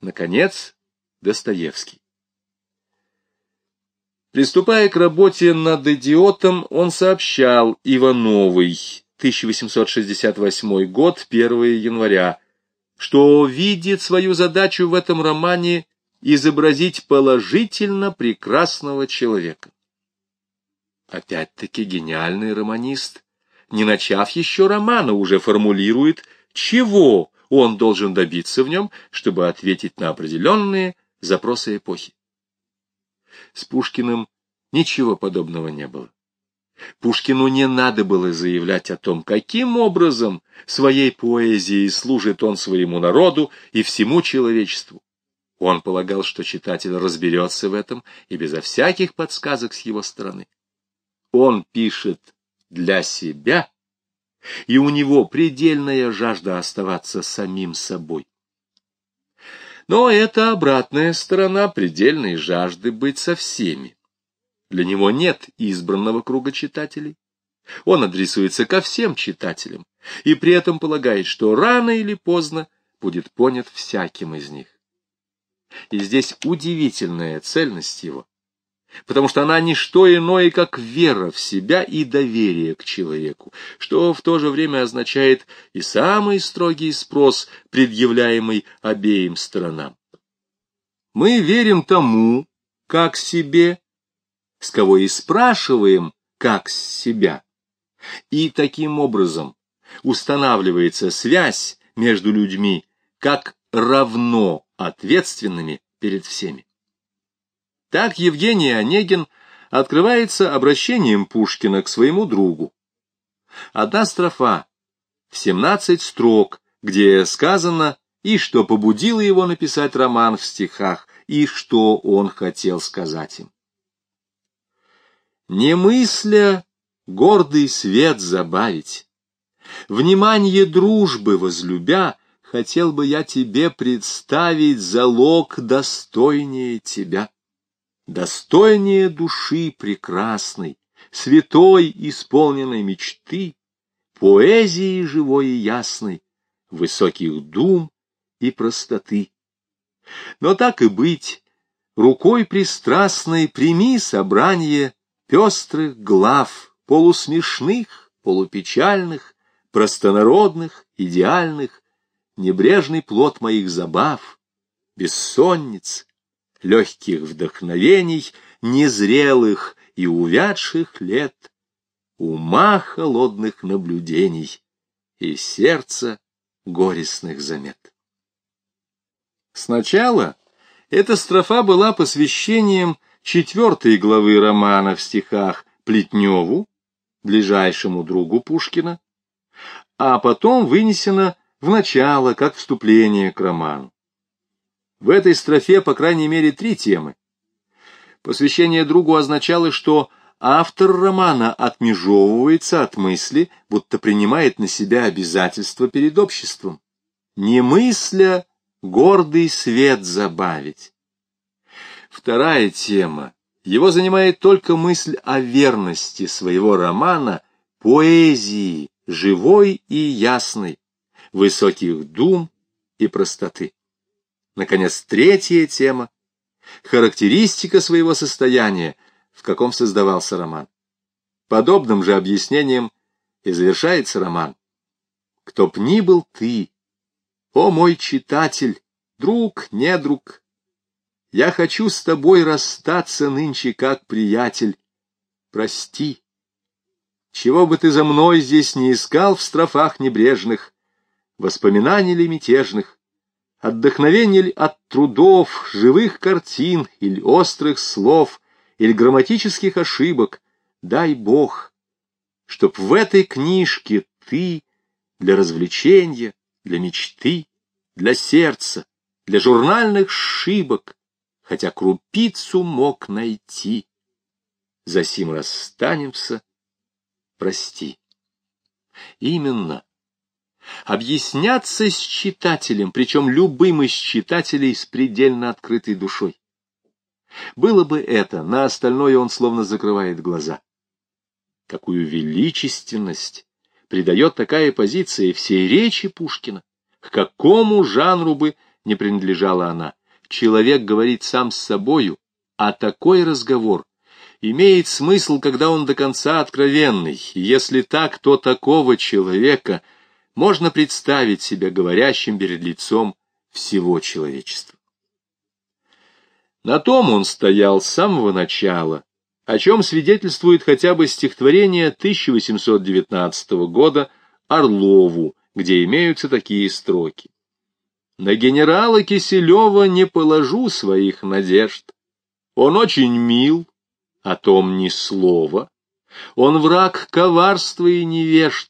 Наконец, Достоевский. Приступая к работе над «Идиотом», он сообщал Ивановой, 1868 год, 1 января, что видит свою задачу в этом романе изобразить положительно прекрасного человека. Опять-таки гениальный романист, не начав еще романа, уже формулирует, чего он должен добиться в нем, чтобы ответить на определенные запросы эпохи. С Пушкиным ничего подобного не было. Пушкину не надо было заявлять о том, каким образом своей поэзией служит он своему народу и всему человечеству. Он полагал, что читатель разберется в этом и безо всяких подсказок с его стороны. Он пишет для себя, и у него предельная жажда оставаться самим собой. Но это обратная сторона предельной жажды быть со всеми. Для него нет избранного круга читателей. Он адресуется ко всем читателям и при этом полагает, что рано или поздно будет понят всяким из них. И здесь удивительная цельность его, потому что она не что иное, как вера в себя и доверие к человеку, что в то же время означает и самый строгий спрос, предъявляемый обеим сторонам. Мы верим тому, как себе, с кого и спрашиваем, как с себя. И таким образом устанавливается связь между людьми, как равно ответственными перед всеми. Так Евгений Онегин открывается обращением Пушкина к своему другу. Одна строфа в 17 строк, где сказано и что побудило его написать роман в стихах, и что он хотел сказать им. Не мысля гордый свет забавить, внимание дружбы возлюбя, хотел бы я тебе представить залог достойнее тебя достойнее души прекрасной, святой исполненной мечты, поэзии живой и ясной, высоких дум и простоты. Но так и быть, рукой пристрастной прими собрание пестрых глав, полусмешных, полупечальных, простонародных, идеальных, небрежный плод моих забав, бессонниц, легких вдохновений, незрелых и увядших лет, ума холодных наблюдений и сердца горестных замет. Сначала эта строфа была посвящением четвертой главы романа в стихах Плетневу, ближайшему другу Пушкина, а потом вынесена в начало, как вступление к роману. В этой строфе, по крайней мере, три темы. Посвящение другу означало, что автор романа отмежевывается от мысли, будто принимает на себя обязательства перед обществом. Не мысля гордый свет забавить. Вторая тема. Его занимает только мысль о верности своего романа, поэзии, живой и ясной, высоких дум и простоты. Наконец, третья тема — характеристика своего состояния, в каком создавался роман. Подобным же объяснением и завершается роман. Кто б ни был ты, о мой читатель, друг, не друг, я хочу с тобой расстаться нынче как приятель. Прости. Чего бы ты за мной здесь не искал в строфах небрежных, воспоминаний ли мятежных, Отдохновение ли от трудов, живых картин или острых слов, или грамматических ошибок, дай Бог, чтоб в этой книжке ты для развлечения, для мечты, для сердца, для журнальных шибок, хотя крупицу мог найти. За сим расстанемся, прости. Именно объясняться с читателем, причем любым из читателей с предельно открытой душой. Было бы это, на остальное он словно закрывает глаза. Какую величественность придает такая позиция всей речи Пушкина, к какому жанру бы не принадлежала она. Человек говорит сам с собою, а такой разговор имеет смысл, когда он до конца откровенный. Если так, то такого человека можно представить себя говорящим перед лицом всего человечества. На том он стоял с самого начала, о чем свидетельствует хотя бы стихотворение 1819 года Орлову, где имеются такие строки. «На генерала Киселева не положу своих надежд. Он очень мил, о том ни слова. Он враг коварства и невежд.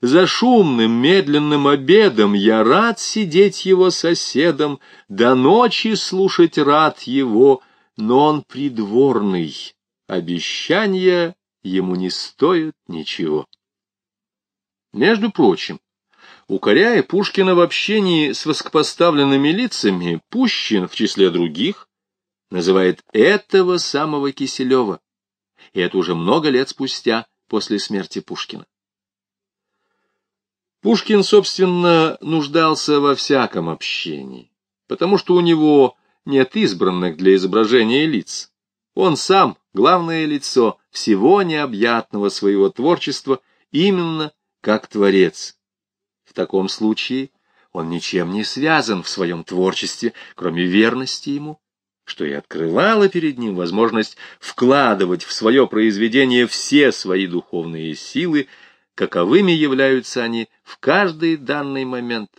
За шумным, медленным обедом я рад сидеть его соседом, до ночи слушать рад его, но он придворный, обещания ему не стоят ничего. Между прочим, укоряя Пушкина в общении с высокопоставленными лицами, Пущин, в числе других, называет этого самого Киселева, и это уже много лет спустя после смерти Пушкина. Пушкин, собственно, нуждался во всяком общении, потому что у него нет избранных для изображения лиц. Он сам — главное лицо всего необъятного своего творчества, именно как творец. В таком случае он ничем не связан в своем творчестве, кроме верности ему, что и открывало перед ним возможность вкладывать в свое произведение все свои духовные силы, каковыми являются они в каждый данный момент.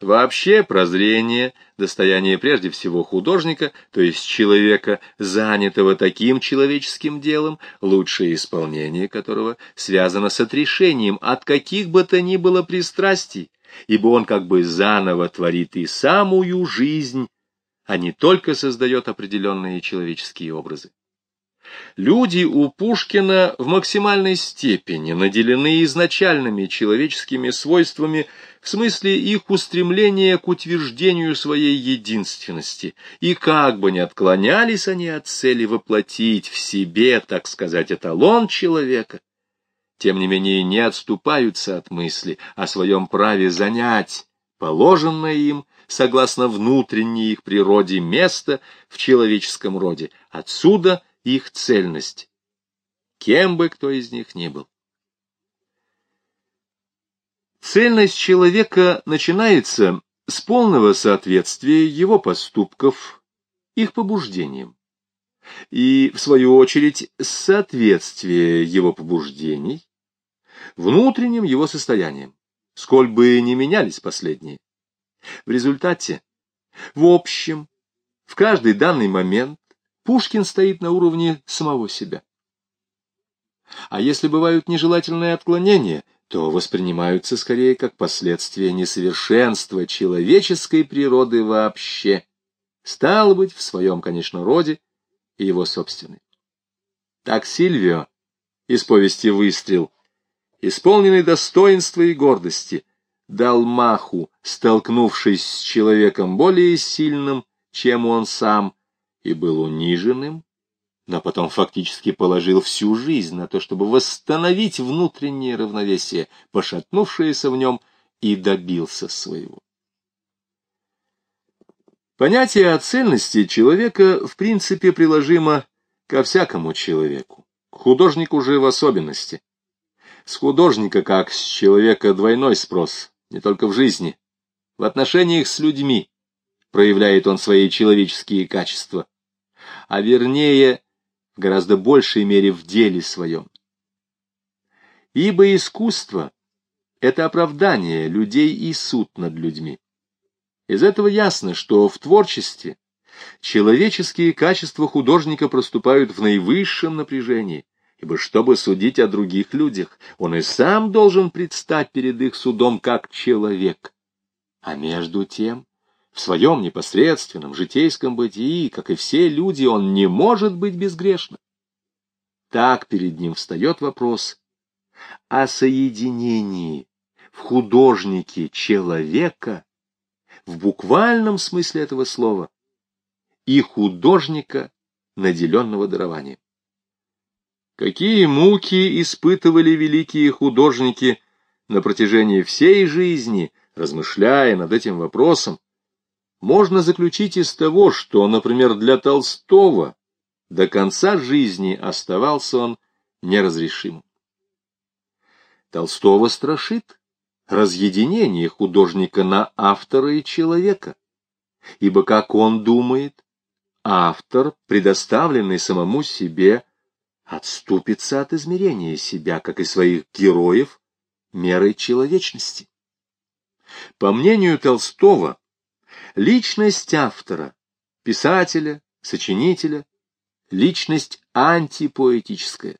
Вообще прозрение – достояние прежде всего художника, то есть человека, занятого таким человеческим делом, лучшее исполнение которого связано с отрешением от каких бы то ни было пристрастий, ибо он как бы заново творит и самую жизнь, а не только создает определенные человеческие образы. Люди у Пушкина в максимальной степени наделены изначальными человеческими свойствами в смысле их устремления к утверждению своей единственности, и как бы ни отклонялись они от цели воплотить в себе, так сказать, эталон человека, тем не менее не отступаются от мысли о своем праве занять положенное им, согласно внутренней их природе, место в человеческом роде. Отсюда – их цельность, кем бы кто из них ни был. Цельность человека начинается с полного соответствия его поступков их побуждениям, и, в свою очередь, с соответствия его побуждений внутренним его состоянием, сколь бы не менялись последние. В результате, в общем, в каждый данный момент Пушкин стоит на уровне самого себя. А если бывают нежелательные отклонения, то воспринимаются скорее как последствия несовершенства человеческой природы вообще, стало быть, в своем, конечно, роде и его собственной. Так Сильвио из повести «Выстрел», исполненный достоинства и гордости, дал маху, столкнувшись с человеком более сильным, чем он сам, и был униженным, но потом фактически положил всю жизнь на то, чтобы восстановить внутреннее равновесие, пошатнувшееся в нем, и добился своего. Понятие о цельности человека в принципе приложимо ко всякому человеку, к художнику же в особенности. С художника, как с человека, двойной спрос, не только в жизни, в отношениях с людьми проявляет он свои человеческие качества а вернее, в гораздо большей мере в деле своем. Ибо искусство — это оправдание людей и суд над людьми. Из этого ясно, что в творчестве человеческие качества художника проступают в наивысшем напряжении, ибо чтобы судить о других людях, он и сам должен предстать перед их судом как человек. А между тем в своем непосредственном житейском бытии, как и все люди, он не может быть безгрешным. Так перед ним встает вопрос о соединении в художнике человека в буквальном смысле этого слова и художника, наделенного дарованием. Какие муки испытывали великие художники на протяжении всей жизни, размышляя над этим вопросом, можно заключить из того, что, например, для Толстого до конца жизни оставался он неразрешимым. Толстого страшит разъединение художника на автора и человека, ибо, как он думает, автор, предоставленный самому себе, отступится от измерения себя, как и своих героев, мерой человечности. По мнению Толстого, личность автора, писателя, сочинителя, личность антипоэтическая.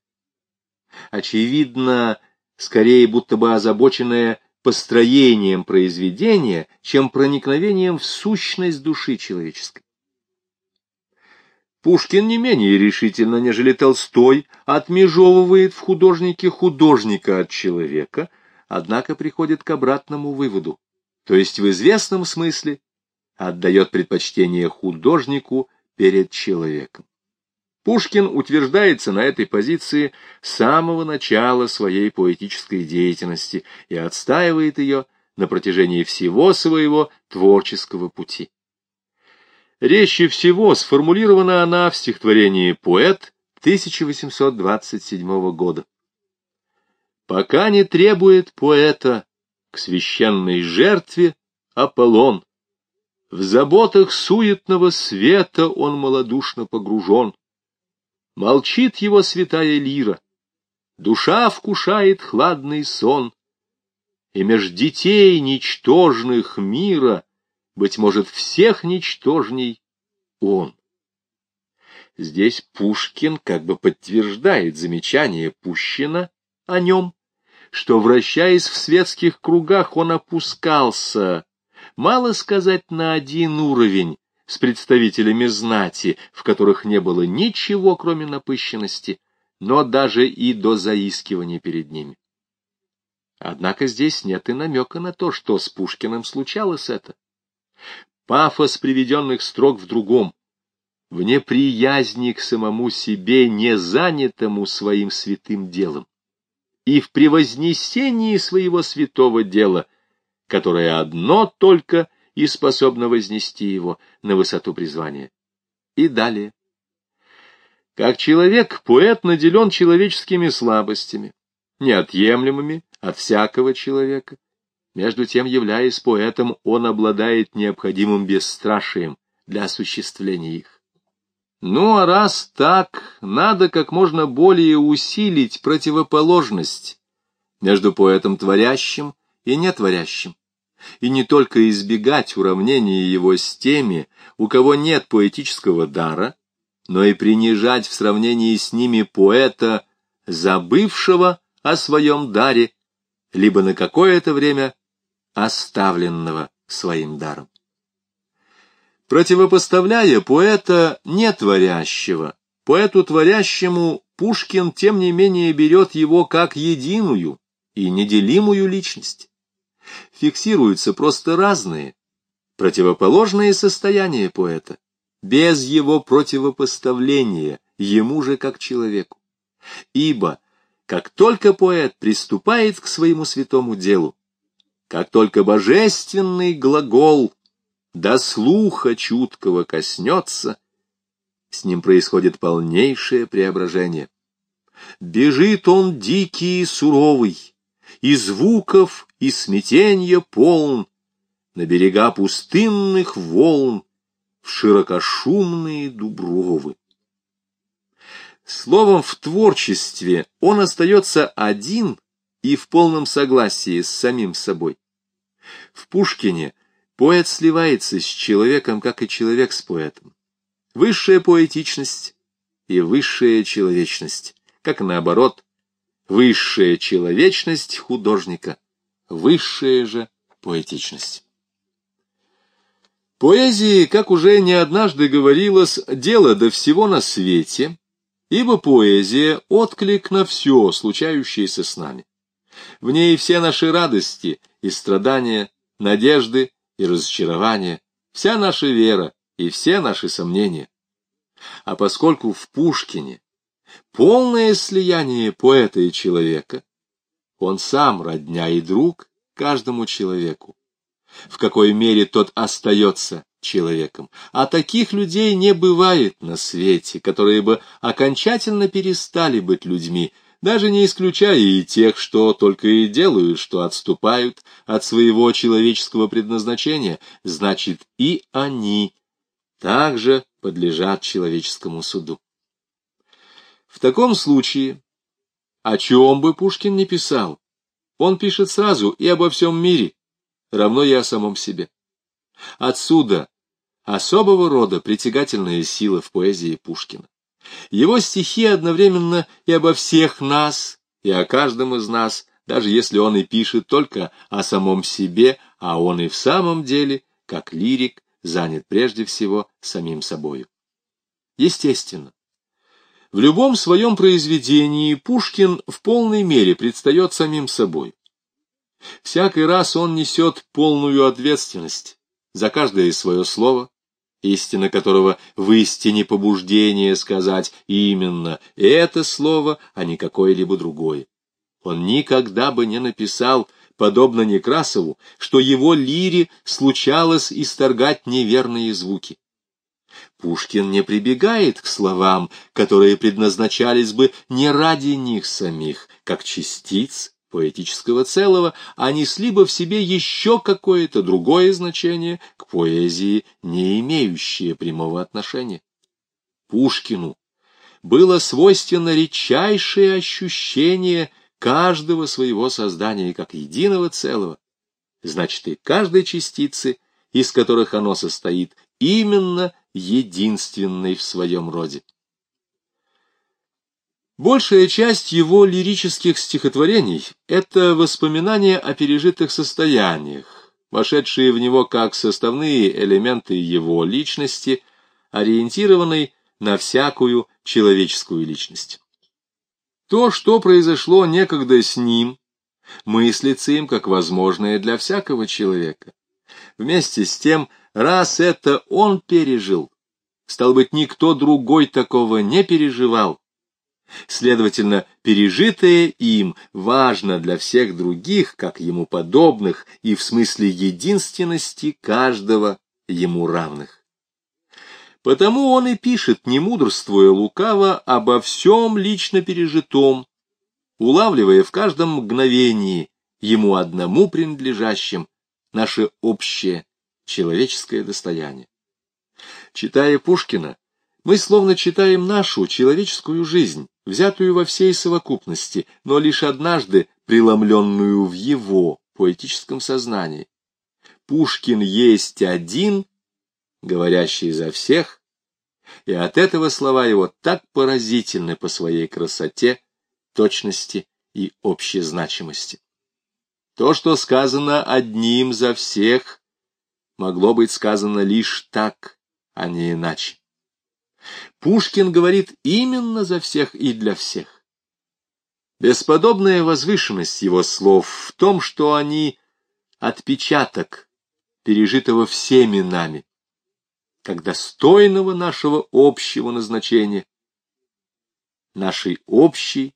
Очевидно, скорее будто бы озабоченная построением произведения, чем проникновением в сущность души человеческой. Пушкин не менее решительно, нежели Толстой, отмежевывает в художнике художника от человека, однако приходит к обратному выводу, то есть в известном смысле отдает предпочтение художнику перед человеком. Пушкин утверждается на этой позиции с самого начала своей поэтической деятельности и отстаивает ее на протяжении всего своего творческого пути. Резче всего сформулирована она в стихотворении «Поэт» 1827 года. «Пока не требует поэта к священной жертве Аполлон, в заботах суетного света он малодушно погружен, Молчит его святая лира, душа вкушает хладный сон, и меж детей ничтожных мира, быть может, всех ничтожней он. Здесь Пушкин как бы подтверждает замечание Пущина о нем, что, вращаясь в светских кругах, он опускался, мало сказать, на один уровень, с представителями знати, в которых не было ничего, кроме напыщенности, но даже и до заискивания перед ними. Однако здесь нет и намека на то, что с Пушкиным случалось это. Пафос приведенных строк в другом, в неприязни к самому себе, не занятому своим святым делом, и в превознесении своего святого дела, которое одно только и способна вознести его на высоту призвания. И далее. Как человек, поэт наделен человеческими слабостями, неотъемлемыми от всякого человека. Между тем, являясь поэтом, он обладает необходимым бесстрашием для осуществления их. Ну, а раз так, надо как можно более усилить противоположность между поэтом творящим и нетворящим и не только избегать уравнения его с теми, у кого нет поэтического дара, но и принижать в сравнении с ними поэта, забывшего о своем даре, либо на какое-то время оставленного своим даром. Противопоставляя поэта нетворящего, поэту творящему Пушкин, тем не менее, берет его как единую и неделимую личность фиксируются просто разные, противоположные состояния поэта, без его противопоставления ему же как человеку. Ибо, как только поэт приступает к своему святому делу, как только божественный глагол до слуха чуткого коснется, с ним происходит полнейшее преображение. Бежит он дикий и суровый, и звуков, и смятенья полн, на берега пустынных волн, в широкошумные дубровы. Словом, в творчестве он остается один и в полном согласии с самим собой. В Пушкине поэт сливается с человеком, как и человек с поэтом. Высшая поэтичность и высшая человечность, как наоборот, высшая человечность художника, высшая же поэтичность. Поэзии, как уже не однажды говорилось, дело до всего на свете, ибо поэзия — отклик на все, случающееся с нами. В ней все наши радости и страдания, надежды и разочарования, вся наша вера и все наши сомнения. А поскольку в Пушкине полное слияние поэта и человека, он сам родня и друг каждому человеку. В какой мере тот остается человеком. А таких людей не бывает на свете, которые бы окончательно перестали быть людьми, даже не исключая и тех, что только и делают, что отступают от своего человеческого предназначения, значит, и они также подлежат человеческому суду. В таком случае, о чем бы Пушкин не писал, он пишет сразу и обо всем мире, равно и о самом себе. Отсюда особого рода притягательная сила в поэзии Пушкина. Его стихи одновременно и обо всех нас, и о каждом из нас, даже если он и пишет только о самом себе, а он и в самом деле, как лирик, занят прежде всего самим собою. Естественно, в любом своем произведении Пушкин в полной мере предстает самим собой. Всякий раз он несет полную ответственность за каждое свое слово, истина которого в истине побуждение сказать именно это слово, а не какое-либо другое. Он никогда бы не написал, подобно Некрасову, что его лире случалось исторгать неверные звуки. Пушкин не прибегает к словам, которые предназначались бы не ради них самих, как частиц поэтического целого, а несли бы в себе еще какое-то другое значение к поэзии, не имеющее прямого отношения. Пушкину было свойственно редчайшее ощущение каждого своего создания как единого целого, значит и каждой частицы, из которых оно состоит, именно единственной в своем роде. Большая часть его лирических стихотворений — это воспоминания о пережитых состояниях, вошедшие в него как составные элементы его личности, ориентированной на всякую человеческую личность. То, что произошло некогда с ним, мыслится им как возможное для всякого человека. Вместе с тем, раз это он пережил, стал быть, никто другой такого не переживал, Следовательно, пережитое им важно для всех других, как ему подобных, и в смысле единственности каждого ему равных. Потому он и пишет, не мудрствуя лукаво, обо всем лично пережитом, улавливая в каждом мгновении ему одному принадлежащим наше общее человеческое достояние. Читая Пушкина, мы словно читаем нашу человеческую жизнь, взятую во всей совокупности, но лишь однажды преломленную в его поэтическом сознании. Пушкин есть один, говорящий за всех, и от этого слова его так поразительны по своей красоте, точности и общей значимости. То, что сказано одним за всех, могло быть сказано лишь так, а не иначе. Пушкин говорит именно за всех и для всех. Бесподобная возвышенность его слов в том, что они отпечаток пережитого всеми нами, как достойного нашего общего назначения, нашей общей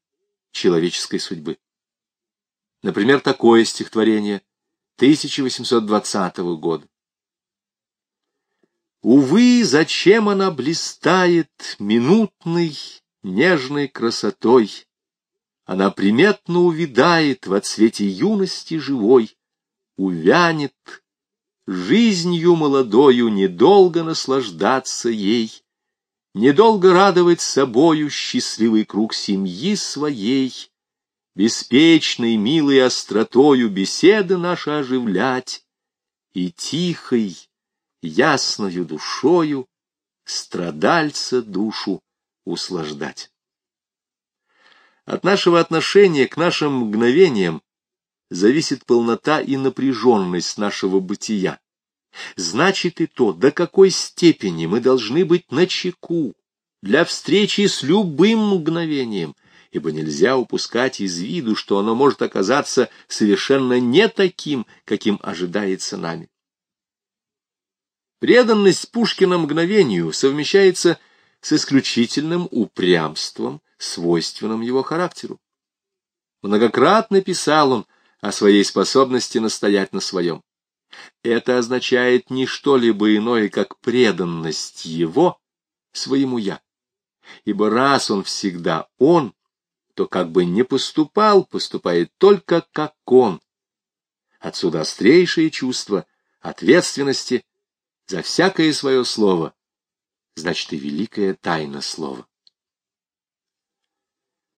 человеческой судьбы. Например, такое стихотворение 1820 года. Увы, зачем она блистает минутной, нежной красотой? Она приметно увидает во цвете юности живой, увянет, жизнью молодою недолго наслаждаться ей, недолго радовать собою счастливый круг семьи своей, беспечной, милой остротою беседы наши оживлять и тихой, ясною душою страдальца душу услаждать. От нашего отношения к нашим мгновениям зависит полнота и напряженность нашего бытия. Значит и то, до какой степени мы должны быть начеку для встречи с любым мгновением, ибо нельзя упускать из виду, что оно может оказаться совершенно не таким, каким ожидается нами. Преданность Пушкина мгновению совмещается с исключительным упрямством, свойственным его характеру. Многократно писал он о своей способности настоять на своем. Это означает не что-либо иное, как преданность его своему «я». Ибо раз он всегда он, то как бы не поступал, поступает только как он. Отсюда острейшее чувство ответственности за всякое свое слово, значит и великая тайна слова.